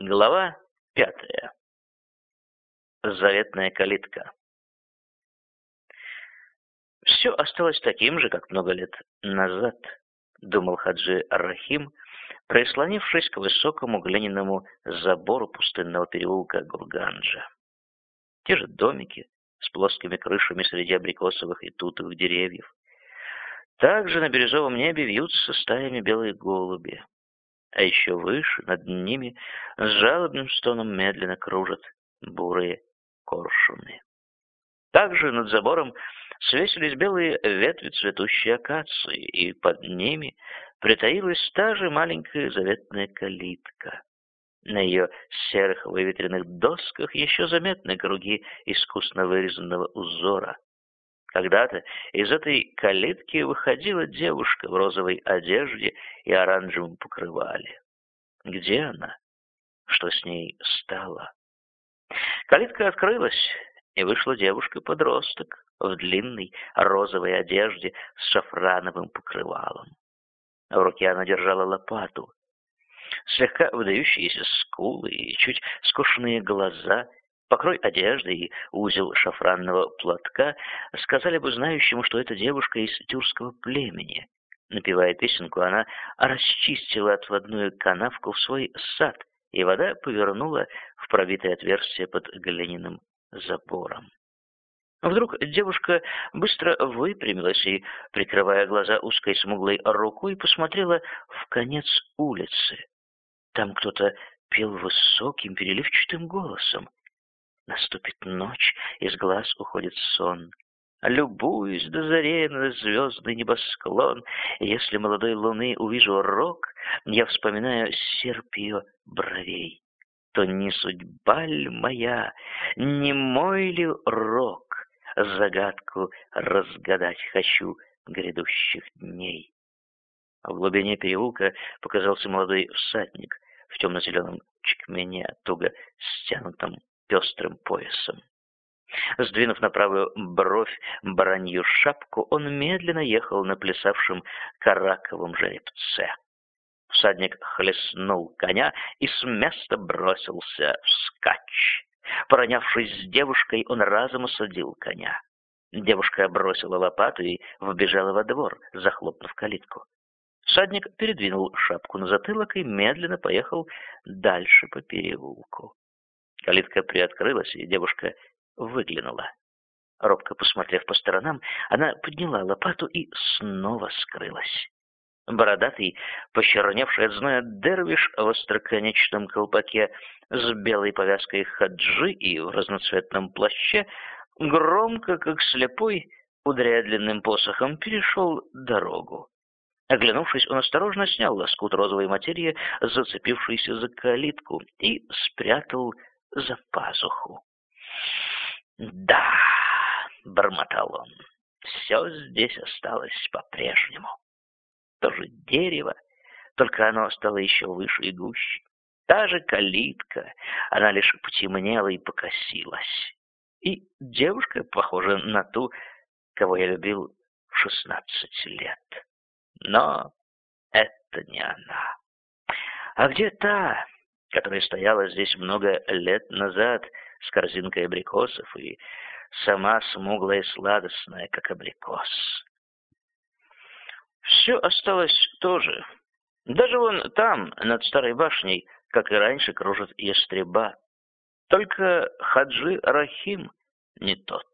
Глава пятая. Заветная калитка. Все осталось таким же, как много лет назад, думал Хаджи Рахим, прислонившись к высокому глиняному забору пустынного переулка Гурганджа. Те же домики с плоскими крышами среди абрикосовых и тутовых деревьев. Также на бирюзовом небе вьются стаями белые голуби. А еще выше, над ними, с жалобным стоном медленно кружат бурые коршуны. Также над забором свесились белые ветви цветущей акации, и под ними притаилась та же маленькая заветная калитка. На ее серых выветренных досках еще заметны круги искусно вырезанного узора. Когда-то из этой калитки выходила девушка в розовой одежде и оранжевом покрывале. Где она? Что с ней стало? Калитка открылась, и вышла девушка-подросток в длинной розовой одежде с шафрановым покрывалом. В руке она держала лопату. Слегка выдающиеся скулы и чуть скошенные глаза, покрой одежды и узел шафранного платка сказали бы знающему, что это девушка из тюркского племени. Напевая песенку, она расчистила отводную канавку в свой сад, и вода повернула в пробитое отверстие под глиняным забором. Вдруг девушка быстро выпрямилась и, прикрывая глаза узкой смуглой рукой, посмотрела в конец улицы. Там кто-то пел высоким переливчатым голосом. Наступит ночь, из глаз уходит сон. Любуюсь до заре на звездный небосклон, если молодой луны увижу рок, я вспоминаю серп ее бровей. То не судьба ли моя, не мой ли рок, загадку разгадать хочу грядущих дней. В глубине переулка показался молодой всадник в темно-зеленом чекмене, туго стянутом пестрым поясом. Сдвинув на правую бровь баранью шапку, он медленно ехал на плясавшем караковом жеребце. Всадник хлестнул коня и с места бросился вскачь. Поронявшись с девушкой, он разом осадил коня. Девушка бросила лопату и вбежала во двор, захлопнув калитку. Всадник передвинул шапку на затылок и медленно поехал дальше по переулку. Калитка приоткрылась, и девушка выглянула. Робко посмотрев по сторонам, она подняла лопату и снова скрылась. Бородатый, почерневший от зноя дервиш в остроконечном колпаке с белой повязкой хаджи и в разноцветном плаще, громко, как слепой, ударяя длинным посохом, перешел дорогу. Оглянувшись, он осторожно снял лоскут розовой материи, зацепившийся за калитку, и спрятал за пазуху. «Да», — бормотал он, — «все здесь осталось по-прежнему» тоже дерево, только оно стало еще выше и гуще. Та же калитка, она лишь потемнела и покосилась. И девушка похожа на ту, кого я любил в шестнадцать лет. Но это не она. А где та, которая стояла здесь много лет назад с корзинкой абрикосов и сама смуглая и сладостная, как абрикос? Все осталось то же. Даже вон там, над старой башней, как и раньше, кружит ястреба. Только Хаджи Рахим не тот.